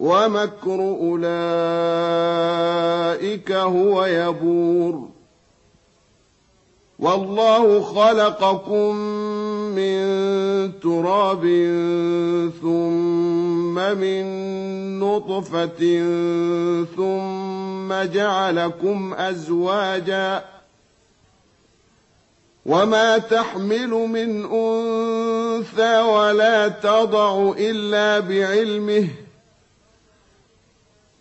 ومكر أولئك هو يبور. والله خلقكم من تراب ثم من نطفة ثم جعلكم أزواجا. وما تحمل من أنثى ولا تضع إلا بعلمه.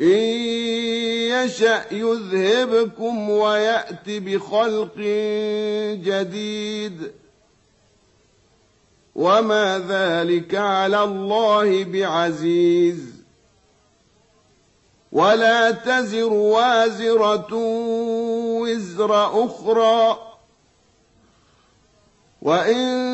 إن يشأ يذهبكم ويأت بخلق جديد. وما ذلك على الله بعزيز. ولا تزر وازرة وزر أخرى. وإن